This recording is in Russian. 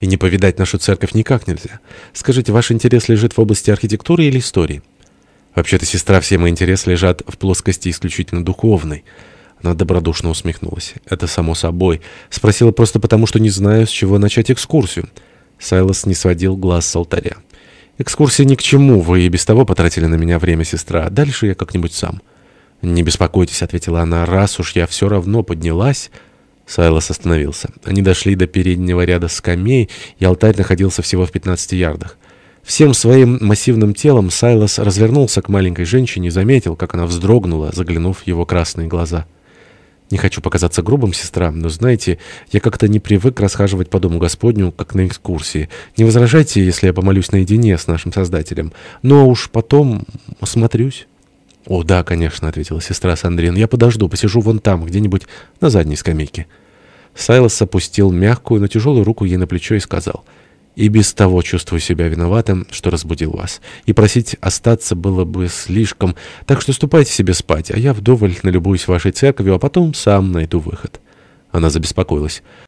И не повидать нашу церковь никак нельзя. Скажите, ваш интерес лежит в области архитектуры или истории? Вообще-то, сестра, все мои интересы лежат в плоскости исключительно духовной. Она добродушно усмехнулась. Это само собой. Спросила просто потому, что не знаю, с чего начать экскурсию. Сайлос не сводил глаз с алтаря. «Экскурсия ни к чему. Вы и без того потратили на меня время, сестра. Дальше я как-нибудь сам». «Не беспокойтесь», — ответила она. «Раз уж я все равно поднялась...» Сайлос остановился. Они дошли до переднего ряда скамей, и алтарь находился всего в 15 ярдах. Всем своим массивным телом Сайлос развернулся к маленькой женщине и заметил, как она вздрогнула, заглянув в его красные глаза. «Не хочу показаться грубым, сестра, но, знаете, я как-то не привык расхаживать по Дому Господню, как на экскурсии. Не возражайте, если я помолюсь наедине с нашим Создателем, но уж потом осмотрюсь». «О, да, конечно», — ответила сестра Сандрин. «Я подожду, посижу вон там, где-нибудь на задней скамейке». Сайлос опустил мягкую, но тяжелую руку ей на плечо и сказал, «И без того чувствую себя виноватым, что разбудил вас. И просить остаться было бы слишком, так что ступайте себе спать, а я вдоволь налюбуюсь вашей церковью, а потом сам найду выход». Она забеспокоилась.